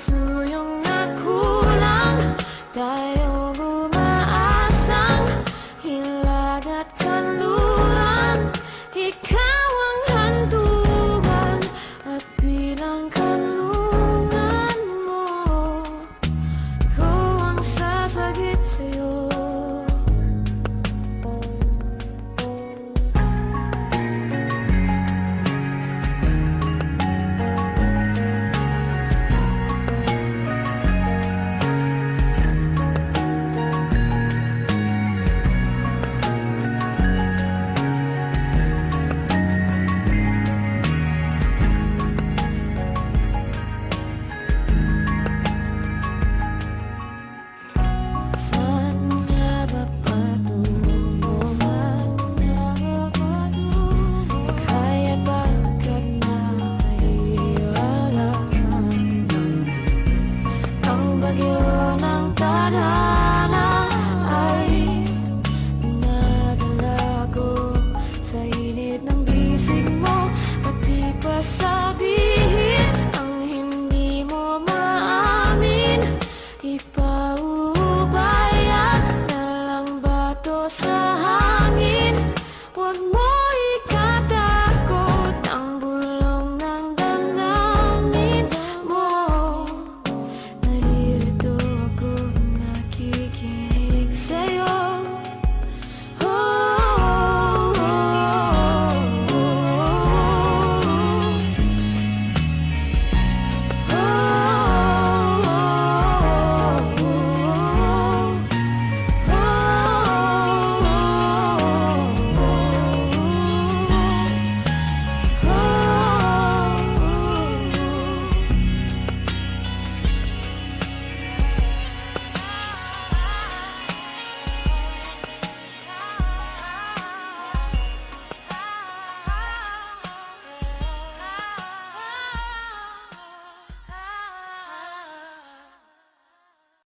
kasuyong nakulang tayo sakit ng bisig mo? Pati pasabihin ang hindi mo maamin? Ipa